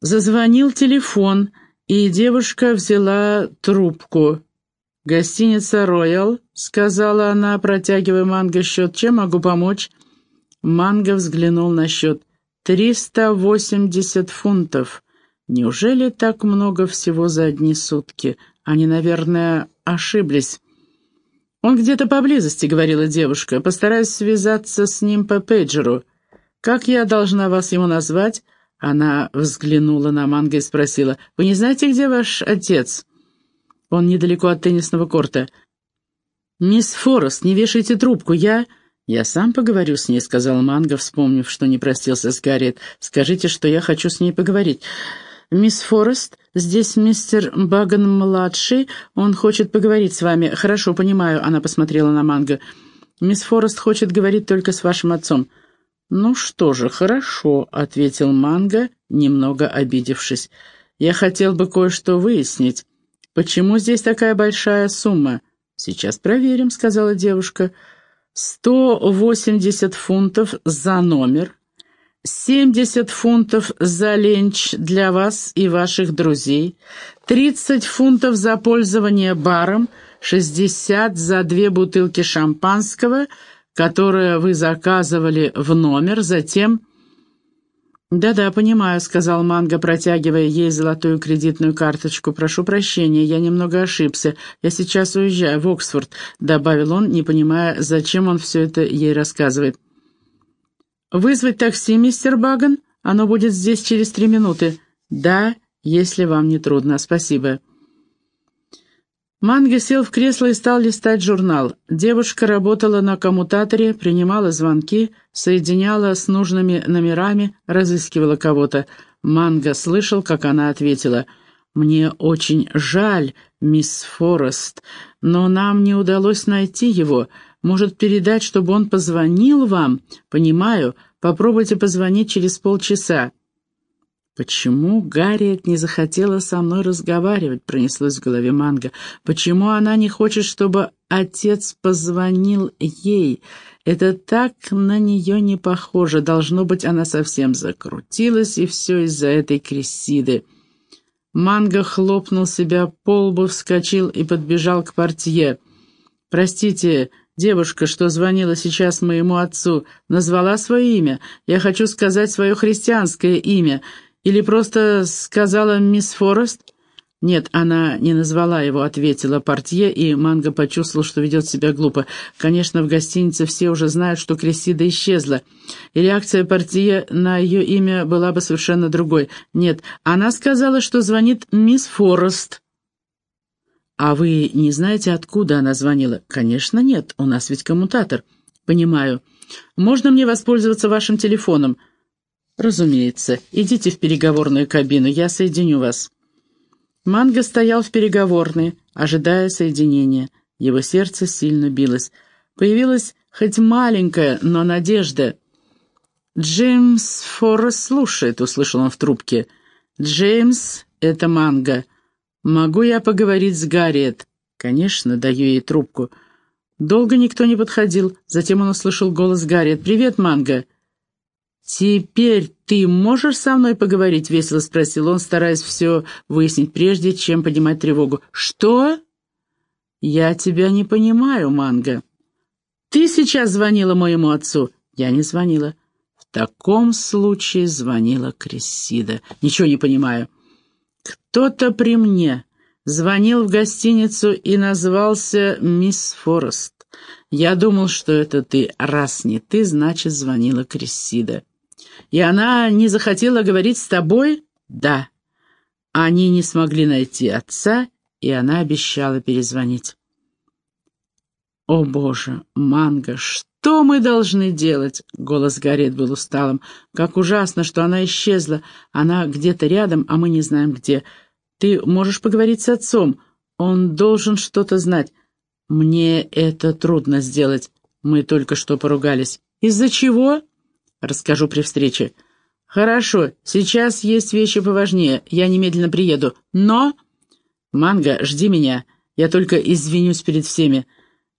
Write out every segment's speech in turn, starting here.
Зазвонил телефон, и девушка взяла трубку. «Гостиница «Роял», — сказала она, протягивая Манго счет. «Чем могу помочь?» Манго взглянул на счет. «Триста восемьдесят фунтов. Неужели так много всего за одни сутки? Они, наверное, ошиблись». «Он где-то поблизости», — говорила девушка. «Постараюсь связаться с ним по пейджеру. Как я должна вас ему назвать?» Она взглянула на Манго и спросила. «Вы не знаете, где ваш отец?» Он недалеко от теннисного корта. «Мисс Форест, не вешайте трубку, я...» «Я сам поговорю с ней», — сказал Манго, вспомнив, что не простился с Гарриет. «Скажите, что я хочу с ней поговорить». «Мисс Форест, здесь мистер Баган-младший, он хочет поговорить с вами». «Хорошо, понимаю», — она посмотрела на Манго. «Мисс Форест хочет говорить только с вашим отцом». «Ну что же, хорошо», — ответил Манго, немного обидевшись. «Я хотел бы кое-что выяснить. Почему здесь такая большая сумма?» «Сейчас проверим», — сказала девушка. «Сто восемьдесят фунтов за номер, семьдесят фунтов за ленч для вас и ваших друзей, тридцать фунтов за пользование баром, шестьдесят за две бутылки шампанского, которое вы заказывали в номер, затем «Да-да, понимаю», — сказал Манго, протягивая ей золотую кредитную карточку. «Прошу прощения, я немного ошибся. Я сейчас уезжаю в Оксфорд», — добавил он, не понимая, зачем он все это ей рассказывает. «Вызвать такси, мистер Баган? Оно будет здесь через три минуты». «Да, если вам не трудно. Спасибо». Манго сел в кресло и стал листать журнал. Девушка работала на коммутаторе, принимала звонки, соединяла с нужными номерами, разыскивала кого-то. Манго слышал, как она ответила. «Мне очень жаль, мисс Форест, но нам не удалось найти его. Может, передать, чтобы он позвонил вам? Понимаю. Попробуйте позвонить через полчаса». «Почему Гарриет не захотела со мной разговаривать?» — пронеслось в голове Манго. «Почему она не хочет, чтобы отец позвонил ей? Это так на нее не похоже. Должно быть, она совсем закрутилась, и все из-за этой Крессиды». Манго хлопнул себя по лбу, вскочил и подбежал к портье. «Простите, девушка, что звонила сейчас моему отцу, назвала свое имя. Я хочу сказать свое христианское имя». Или просто сказала мисс Форест?» «Нет, она не назвала его», — ответила портье, и Манго почувствовал, что ведет себя глупо. Конечно, в гостинице все уже знают, что Крессида исчезла. И реакция портье на ее имя была бы совершенно другой. «Нет, она сказала, что звонит мисс Форест». «А вы не знаете, откуда она звонила?» «Конечно, нет. У нас ведь коммутатор». «Понимаю. Можно мне воспользоваться вашим телефоном?» «Разумеется. Идите в переговорную кабину, я соединю вас». Манго стоял в переговорной, ожидая соединения. Его сердце сильно билось. Появилась хоть маленькая, но надежда. «Джеймс Форрест слушает», — услышал он в трубке. «Джеймс, это Манго. Могу я поговорить с Гарриет?» «Конечно, даю ей трубку». Долго никто не подходил. Затем он услышал голос Гарриет. «Привет, Манго». «Теперь ты можешь со мной поговорить?» — весело спросил он, стараясь все выяснить, прежде чем поднимать тревогу. «Что?» «Я тебя не понимаю, Манго. Ты сейчас звонила моему отцу?» «Я не звонила». «В таком случае звонила Крессида. Ничего не понимаю». «Кто-то при мне звонил в гостиницу и назвался мисс Форест. Я думал, что это ты. Раз не ты, значит, звонила Крессида». И она не захотела говорить с тобой? Да. Они не смогли найти отца, и она обещала перезвонить. «О, Боже, Манго, что мы должны делать?» Голос Гарриет был усталым. «Как ужасно, что она исчезла. Она где-то рядом, а мы не знаем где. Ты можешь поговорить с отцом. Он должен что-то знать. Мне это трудно сделать. Мы только что поругались. Из-за чего?» Расскажу при встрече. Хорошо, сейчас есть вещи поважнее. Я немедленно приеду. Но... Манго, жди меня. Я только извинюсь перед всеми.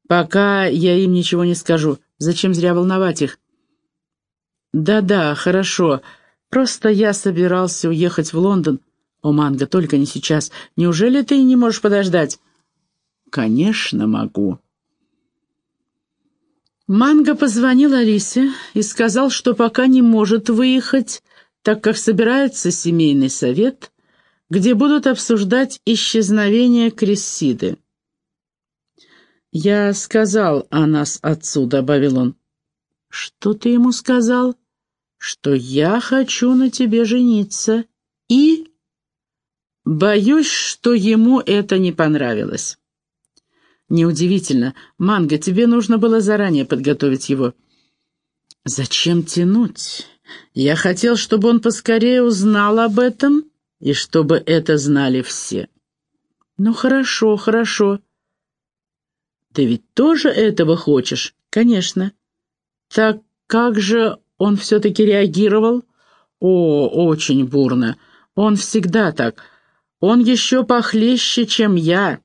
Пока я им ничего не скажу. Зачем зря волновать их? Да-да, хорошо. Просто я собирался уехать в Лондон. О, Манго, только не сейчас. Неужели ты не можешь подождать? Конечно, могу. Манго позвонил Алисе и сказал, что пока не может выехать, так как собирается семейный совет, где будут обсуждать исчезновение Крессиды. «Я сказал о нас отцу», — добавил он. «Что ты ему сказал?» «Что я хочу на тебе жениться. И...» «Боюсь, что ему это не понравилось». «Неудивительно. Манго, тебе нужно было заранее подготовить его». «Зачем тянуть? Я хотел, чтобы он поскорее узнал об этом, и чтобы это знали все». «Ну хорошо, хорошо. Ты ведь тоже этого хочешь?» «Конечно». «Так как же он все-таки реагировал?» «О, очень бурно. Он всегда так. Он еще похлеще, чем я.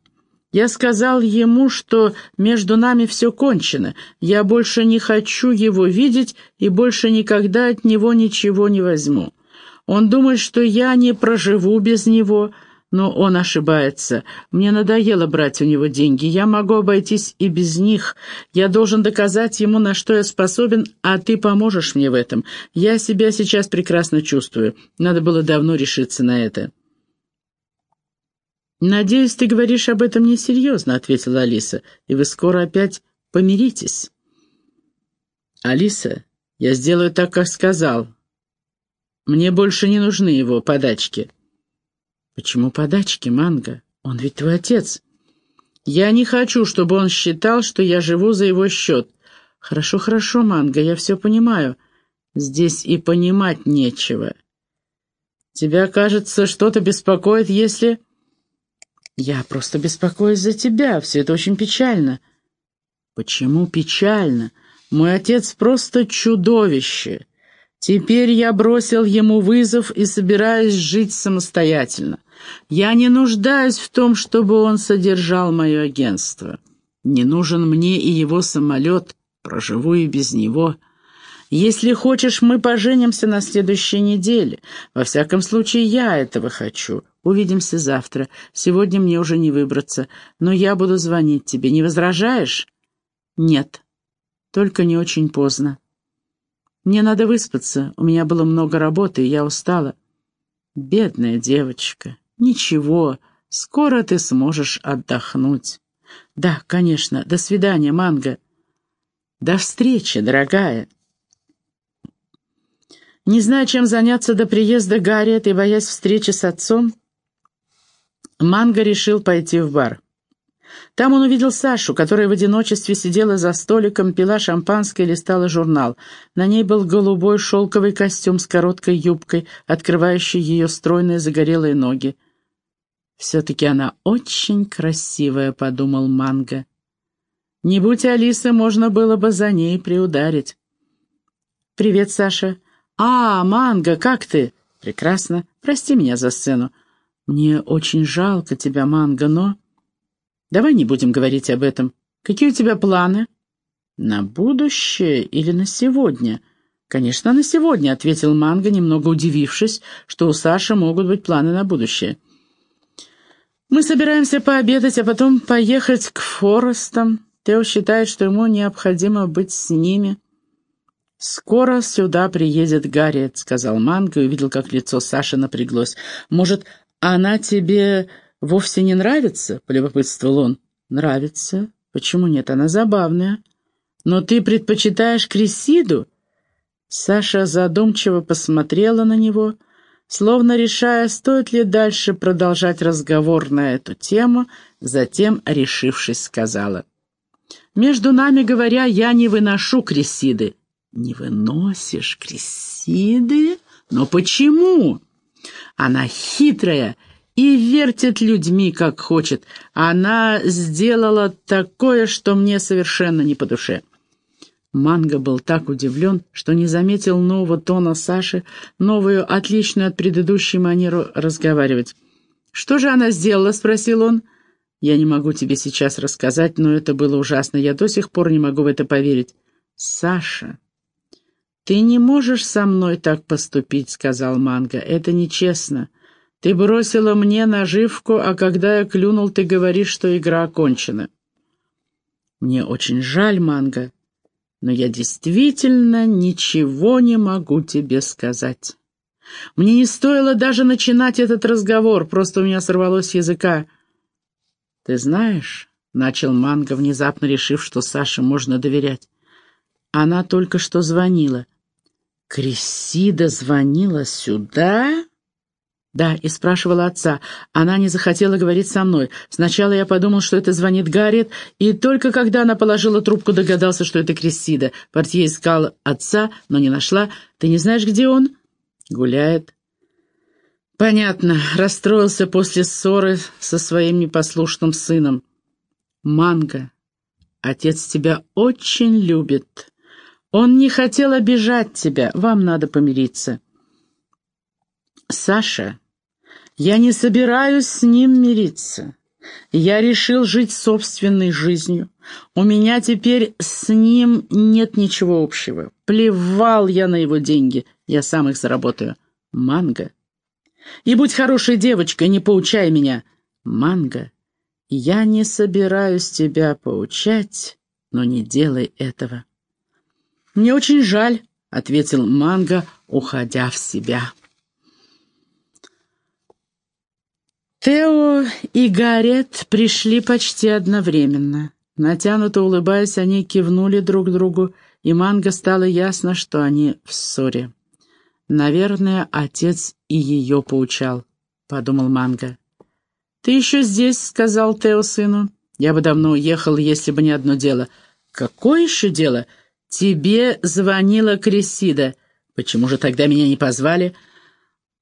Я сказал ему, что между нами все кончено. Я больше не хочу его видеть и больше никогда от него ничего не возьму. Он думает, что я не проживу без него, но он ошибается. Мне надоело брать у него деньги. Я могу обойтись и без них. Я должен доказать ему, на что я способен, а ты поможешь мне в этом. Я себя сейчас прекрасно чувствую. Надо было давно решиться на это». «Надеюсь, ты говоришь об этом несерьезно», — ответила Алиса, — «и вы скоро опять помиритесь». «Алиса, я сделаю так, как сказал. Мне больше не нужны его подачки». «Почему подачки, Манго? Он ведь твой отец». «Я не хочу, чтобы он считал, что я живу за его счет». «Хорошо, хорошо, Манго, я все понимаю. Здесь и понимать нечего. Тебя, кажется, что-то беспокоит, если...» «Я просто беспокоюсь за тебя. Все это очень печально». «Почему печально? Мой отец просто чудовище. Теперь я бросил ему вызов и собираюсь жить самостоятельно. Я не нуждаюсь в том, чтобы он содержал мое агентство. Не нужен мне и его самолет, проживу и без него». Если хочешь, мы поженимся на следующей неделе. Во всяком случае, я этого хочу. Увидимся завтра. Сегодня мне уже не выбраться, но я буду звонить тебе. Не возражаешь? Нет. Только не очень поздно. Мне надо выспаться. У меня было много работы, и я устала. Бедная девочка. Ничего. Скоро ты сможешь отдохнуть. Да, конечно. До свидания, Манго. До встречи, дорогая. Не зная, чем заняться до приезда Гарриет и боясь встречи с отцом, Манго решил пойти в бар. Там он увидел Сашу, которая в одиночестве сидела за столиком, пила шампанское и листала журнал. На ней был голубой шелковый костюм с короткой юбкой, открывающий ее стройные загорелые ноги. «Все-таки она очень красивая», — подумал Манго. «Не будь Алисы, можно было бы за ней приударить». «Привет, Саша». «А, Манго, как ты?» «Прекрасно. Прости меня за сцену. «Мне очень жалко тебя, Манго, но...» «Давай не будем говорить об этом. Какие у тебя планы?» «На будущее или на сегодня?» «Конечно, на сегодня», — ответил Манго, немного удивившись, что у Саши могут быть планы на будущее. «Мы собираемся пообедать, а потом поехать к Форестам. Тео считает, что ему необходимо быть с ними». «Скоро сюда приедет Гарриет», — сказал Манго и увидел, как лицо Саши напряглось. «Может, «Она тебе вовсе не нравится?» — полюбопытствовал он. «Нравится. Почему нет? Она забавная. Но ты предпочитаешь Крисиду?» Саша задумчиво посмотрела на него, словно решая, стоит ли дальше продолжать разговор на эту тему, затем, решившись, сказала. «Между нами говоря, я не выношу Крисиды». «Не выносишь Крисиды? Но почему?» Она хитрая и вертит людьми, как хочет. Она сделала такое, что мне совершенно не по душе». Манго был так удивлен, что не заметил нового тона Саши, новую, отличную от предыдущей манеру разговаривать. «Что же она сделала?» — спросил он. «Я не могу тебе сейчас рассказать, но это было ужасно. Я до сих пор не могу в это поверить». «Саша, «Ты не можешь со мной так поступить», — сказал Манго. «Это нечестно. Ты бросила мне наживку, а когда я клюнул, ты говоришь, что игра окончена». «Мне очень жаль, Манго, но я действительно ничего не могу тебе сказать. Мне не стоило даже начинать этот разговор, просто у меня сорвалось языка. Ты знаешь, — начал Манго, внезапно решив, что Саше можно доверять, — она только что звонила. Крисида звонила сюда? Да, и спрашивала отца. Она не захотела говорить со мной. Сначала я подумал, что это звонит Гарриет, и только когда она положила трубку, догадался, что это Крессида. Портье искал отца, но не нашла. Ты не знаешь, где он? Гуляет. Понятно. Расстроился после ссоры со своим непослушным сыном. Манго, отец тебя очень любит. Он не хотел обижать тебя. Вам надо помириться. Саша, я не собираюсь с ним мириться. Я решил жить собственной жизнью. У меня теперь с ним нет ничего общего. Плевал я на его деньги. Я сам их заработаю. Манго. И будь хорошей девочкой, не поучай меня. Манго. Я не собираюсь тебя поучать, но не делай этого. Мне очень жаль, — ответил Манго, уходя в себя. Тео и Гарет пришли почти одновременно. Натянуто улыбаясь, они кивнули друг другу, и Манго стало ясно, что они в ссоре. «Наверное, отец и ее поучал», — подумал Манго. «Ты еще здесь», — сказал Тео сыну. «Я бы давно уехал, если бы не одно дело». «Какое еще дело?» «Тебе звонила Крисида. Почему же тогда меня не позвали?»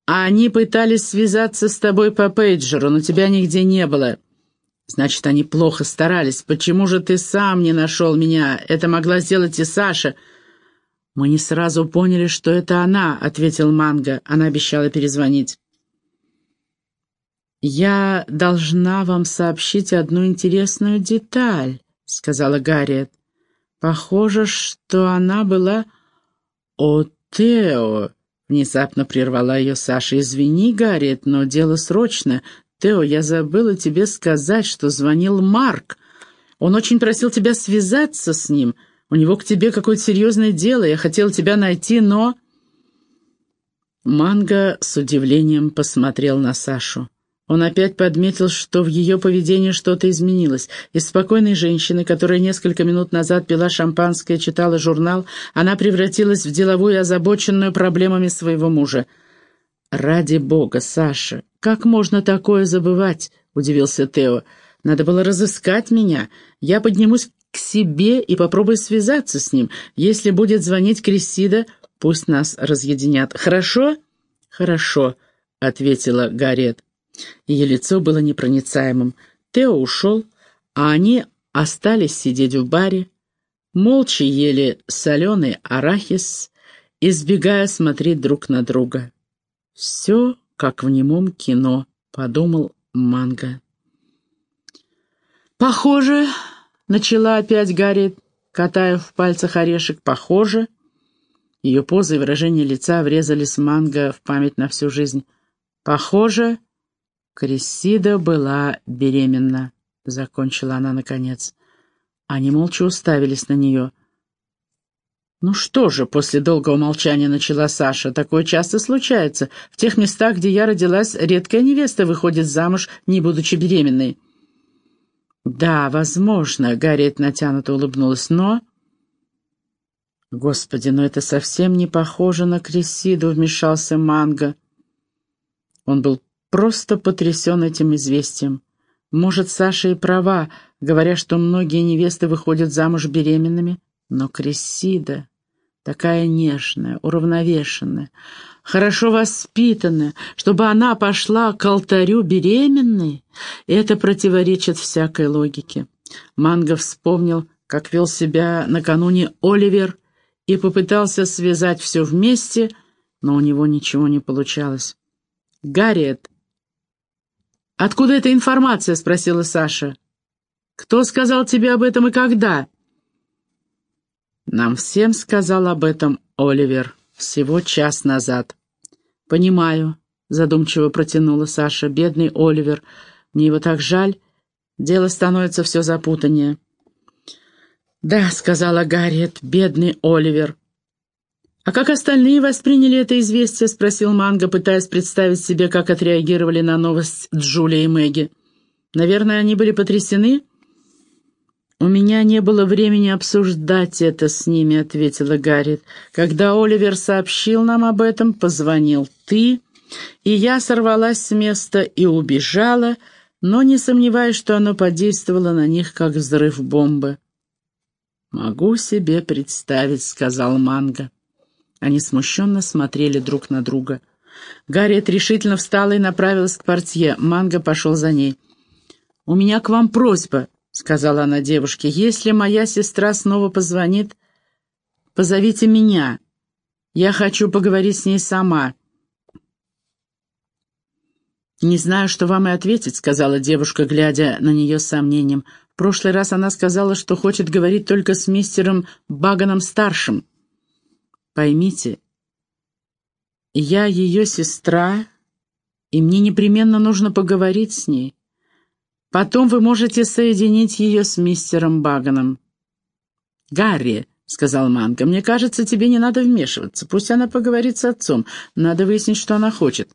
А они пытались связаться с тобой по пейджеру, но тебя нигде не было. Значит, они плохо старались. Почему же ты сам не нашел меня? Это могла сделать и Саша. Мы не сразу поняли, что это она, — ответил Манго. Она обещала перезвонить. «Я должна вам сообщить одну интересную деталь», — сказала Гарриет. «Похоже, что она была...» «О, Тео!» Внезапно прервала ее Саша. «Извини, Гарриет, но дело срочно. Тео, я забыла тебе сказать, что звонил Марк. Он очень просил тебя связаться с ним. У него к тебе какое-то серьезное дело. Я хотел тебя найти, но...» Манго с удивлением посмотрел на Сашу. Он опять подметил, что в ее поведении что-то изменилось. Из спокойной женщины, которая несколько минут назад пила шампанское читала журнал, она превратилась в деловую озабоченную проблемами своего мужа. «Ради бога, Саша, как можно такое забывать?» — удивился Тео. «Надо было разыскать меня. Я поднимусь к себе и попробую связаться с ним. Если будет звонить Крессида, пусть нас разъединят. Хорошо?» «Хорошо», — ответила Гарриет. Ее лицо было непроницаемым. Тео ушел, а они остались сидеть в баре, молча ели соленый арахис, избегая смотреть друг на друга. «Все, как в немом кино», — подумал Манго. «Похоже», — начала опять Гарри, катая в пальцах орешек, — «похоже». Ее поза и выражение лица врезались Манго в память на всю жизнь. «Похоже», Крисида была беременна, — закончила она наконец. Они молча уставились на нее. «Ну что же», — после долгого молчания начала Саша, — «такое часто случается. В тех местах, где я родилась, редкая невеста выходит замуж, не будучи беременной». «Да, возможно», — Гарриет натянуто улыбнулась, — «но...» «Господи, но это совсем не похоже на Крисиду», — вмешался Манго. Он был просто потрясен этим известием. Может, Саша и права, говоря, что многие невесты выходят замуж беременными, но Крессида такая нежная, уравновешенная, хорошо воспитанная, чтобы она пошла к алтарю беременной, это противоречит всякой логике. Манго вспомнил, как вел себя накануне Оливер и попытался связать все вместе, но у него ничего не получалось. Гарриет «Откуда эта информация?» — спросила Саша. «Кто сказал тебе об этом и когда?» Нам всем сказал об этом Оливер всего час назад. «Понимаю», — задумчиво протянула Саша. «Бедный Оливер. Мне его так жаль. Дело становится все запутаннее». «Да», — сказала Гарриет, — «бедный Оливер». «А как остальные восприняли это известие?» — спросил Манго, пытаясь представить себе, как отреагировали на новость Джулия и Мэгги. «Наверное, они были потрясены?» «У меня не было времени обсуждать это с ними», — ответила Гарриет. «Когда Оливер сообщил нам об этом, позвонил ты, и я сорвалась с места и убежала, но не сомневаюсь, что оно подействовало на них, как взрыв бомбы». «Могу себе представить», — сказал Манго. Они смущенно смотрели друг на друга. Гарриет решительно встала и направилась к портье. Манго пошел за ней. «У меня к вам просьба», — сказала она девушке. «Если моя сестра снова позвонит, позовите меня. Я хочу поговорить с ней сама». «Не знаю, что вам и ответить», — сказала девушка, глядя на нее с сомнением. В прошлый раз она сказала, что хочет говорить только с мистером Баганом-старшим. «Поймите, я ее сестра, и мне непременно нужно поговорить с ней. Потом вы можете соединить ее с мистером Баганом». «Гарри», — сказал Манго, — «мне кажется, тебе не надо вмешиваться. Пусть она поговорит с отцом. Надо выяснить, что она хочет».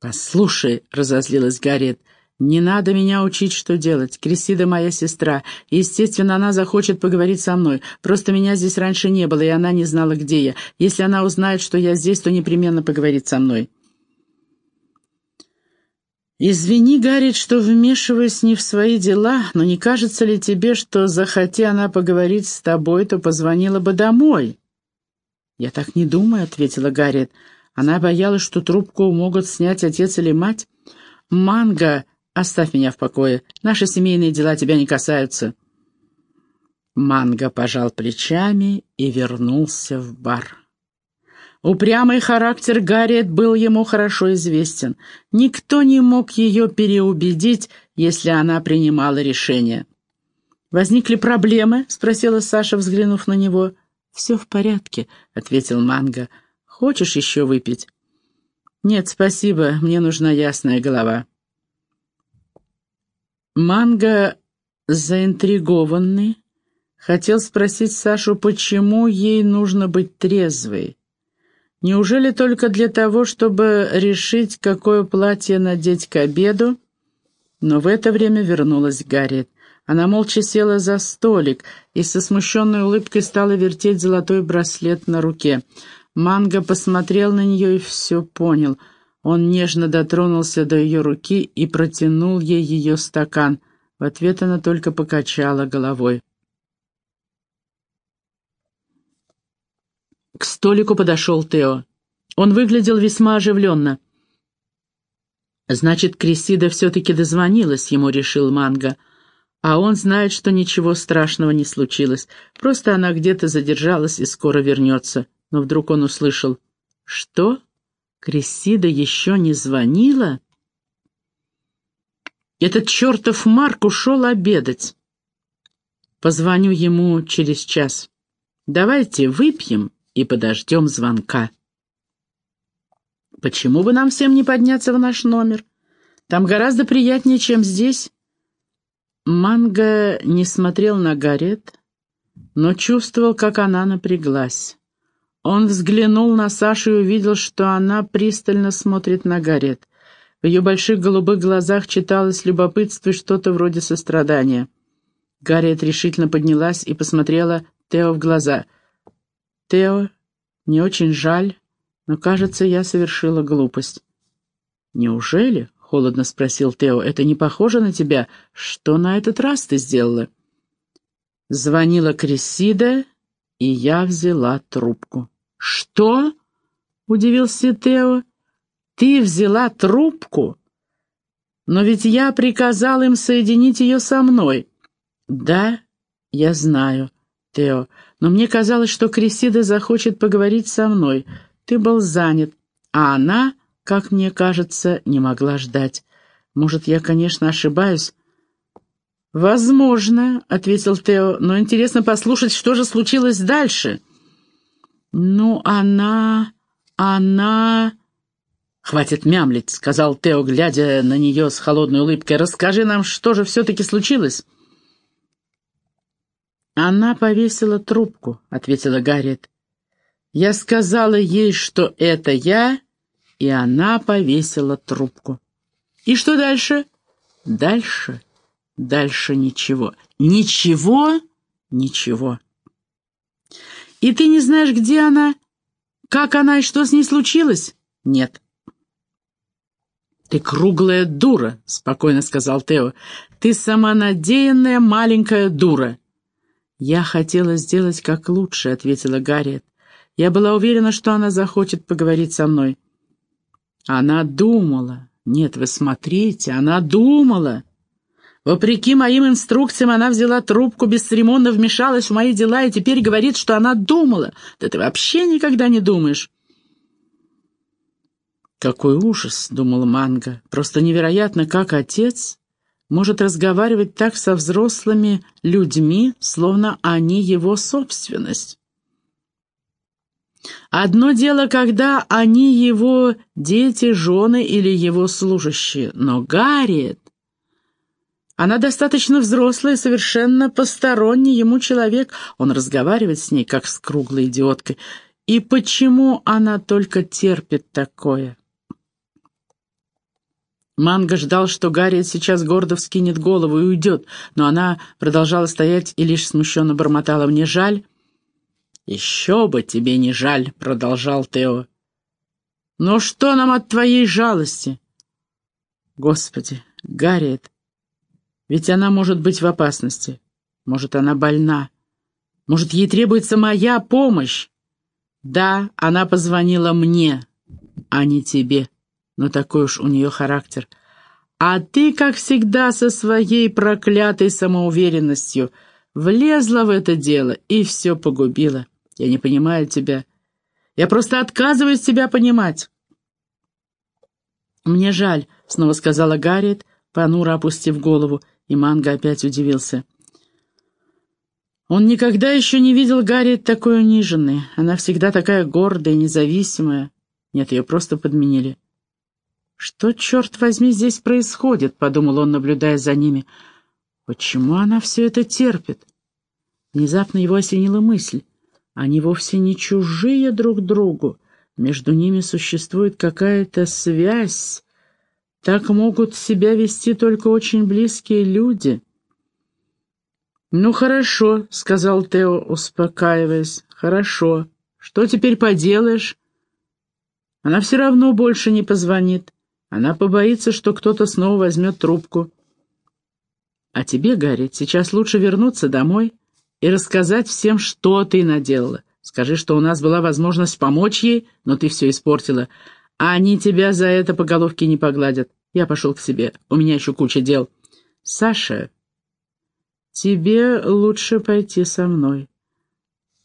«Послушай», — разозлилась Гарриет, — «Не надо меня учить, что делать. Крисида моя сестра. Естественно, она захочет поговорить со мной. Просто меня здесь раньше не было, и она не знала, где я. Если она узнает, что я здесь, то непременно поговорит со мной». «Извини, Гарри, что вмешиваюсь не в свои дела, но не кажется ли тебе, что, захоти она поговорить с тобой, то позвонила бы домой?» «Я так не думаю», — ответила Гарриет. Она боялась, что трубку могут снять отец или мать. «Манго Оставь меня в покое. Наши семейные дела тебя не касаются». Манго пожал плечами и вернулся в бар. Упрямый характер Гарриет был ему хорошо известен. Никто не мог ее переубедить, если она принимала решение. «Возникли проблемы?» — спросила Саша, взглянув на него. «Все в порядке», — ответил Манго. «Хочешь еще выпить?» «Нет, спасибо, мне нужна ясная голова». Манго, заинтригованный, хотел спросить Сашу, почему ей нужно быть трезвой. Неужели только для того, чтобы решить, какое платье надеть к обеду? Но в это время вернулась Гарриет. Она молча села за столик и со смущенной улыбкой стала вертеть золотой браслет на руке. Манго посмотрел на нее и все понял — он нежно дотронулся до ее руки и протянул ей ее стакан. В ответ она только покачала головой. К столику подошел Тео. Он выглядел весьма оживленно. «Значит, Крисида все-таки дозвонилась», — ему решил Манго. «А он знает, что ничего страшного не случилось. Просто она где-то задержалась и скоро вернется». Но вдруг он услышал «Что?» Крессида еще не звонила? Этот чертов Марк ушел обедать. Позвоню ему через час. Давайте выпьем и подождем звонка. Почему бы нам всем не подняться в наш номер? Там гораздо приятнее, чем здесь. Манго не смотрел на Гарет, но чувствовал, как она напряглась. Он взглянул на Сашу и увидел, что она пристально смотрит на Гарет. В ее больших голубых глазах читалось любопытство и что-то вроде сострадания. Гарриет решительно поднялась и посмотрела Тео в глаза. «Тео, мне очень жаль, но, кажется, я совершила глупость». «Неужели?» — холодно спросил Тео. «Это не похоже на тебя. Что на этот раз ты сделала?» Звонила Крисида и я взяла трубку. «Что?» — удивился Тео. «Ты взяла трубку? Но ведь я приказал им соединить ее со мной». «Да, я знаю, Тео, но мне казалось, что Крисида захочет поговорить со мной. Ты был занят, а она, как мне кажется, не могла ждать. Может, я, конечно, ошибаюсь, «Возможно», — ответил Тео, — «но интересно послушать, что же случилось дальше». «Ну, она... она...» «Хватит мямлить», — сказал Тео, глядя на нее с холодной улыбкой. «Расскажи нам, что же все-таки случилось?» «Она повесила трубку», — ответила Гарриет. «Я сказала ей, что это я, и она повесила трубку». «И что дальше?» «Дальше? Дальше ничего». «Ничего? Ничего». «И ты не знаешь, где она? Как она и что с ней случилось?» «Нет». «Ты круглая дура», — спокойно сказал Тео. «Ты самонадеянная маленькая дура». «Я хотела сделать как лучше», — ответила Гарриет. «Я была уверена, что она захочет поговорить со мной». Она думала. Нет, вы смотрите, она думала. Вопреки моим инструкциям, она взяла трубку, бесцеремонно вмешалась в мои дела и теперь говорит, что она думала. Да ты вообще никогда не думаешь. «Какой ужас!» — думал Манго. «Просто невероятно, как отец может разговаривать так со взрослыми людьми, словно они его собственность. Одно дело, когда они его дети, жены или его служащие, но Гарриет... Она достаточно взрослая, совершенно посторонний ему человек. Он разговаривает с ней, как с круглой идиоткой. И почему она только терпит такое? Манго ждал, что Гарриет сейчас гордо вскинет голову и уйдет, но она продолжала стоять и лишь смущенно бормотала. «Мне жаль». «Еще бы тебе не жаль», — продолжал Тео. «Но что нам от твоей жалости?» «Господи, Гарриет, ведь она может быть в опасности. Может, она больна. Может, ей требуется моя помощь. Да, она позвонила мне, а не тебе» но такой уж у нее характер. А ты, как всегда, со своей проклятой самоуверенностью влезла в это дело и все погубила. Я не понимаю тебя. Я просто отказываюсь тебя понимать. «Мне жаль», — снова сказала Гарриет, понуро опустив голову, и Манго опять удивился. Он никогда еще не видел Гарриет такой униженной. Она всегда такая гордая, независимая. Нет, ее просто подменили. «Что, черт возьми, здесь происходит?» — подумал он, наблюдая за ними. «Почему она все это терпит?» Внезапно его осенила мысль. Они вовсе не чужие друг другу. Между ними существует какая-то связь. Так могут себя вести только очень близкие люди. «Ну, хорошо», — сказал Тео, успокаиваясь. «Хорошо. Что теперь поделаешь?» Она все равно больше не позвонит. Она побоится, что кто-то снова возьмет трубку. А тебе, Гарри, сейчас лучше вернуться домой и рассказать всем, что ты наделала. Скажи, что у нас была возможность помочь ей, но ты все испортила. А они тебя за это по головке не погладят. Я пошел к себе, у меня еще куча дел. Саша, тебе лучше пойти со мной.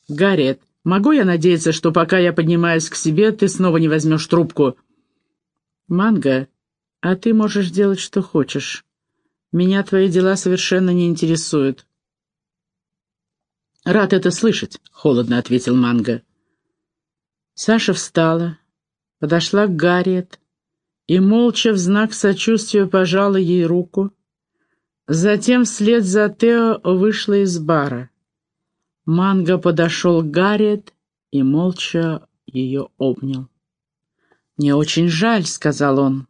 Гарриет, могу я надеяться, что пока я поднимаюсь к себе, ты снова не возьмешь трубку?» «Манго, а ты можешь делать, что хочешь. Меня твои дела совершенно не интересуют». «Рад это слышать», — холодно ответил Манго. Саша встала, подошла к Гарриет и молча в знак сочувствия пожала ей руку. Затем вслед за Тео вышла из бара. Манго подошел к Гарриет и молча ее обнял. «Мне очень жаль», — сказал он.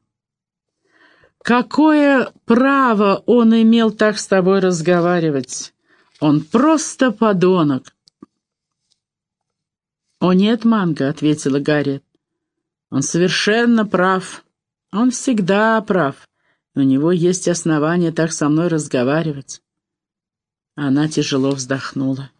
«Какое право он имел так с тобой разговаривать? Он просто подонок». «О нет, Манго», — ответила Гарри. «Он совершенно прав. Он всегда прав. У него есть основания так со мной разговаривать». Она тяжело вздохнула.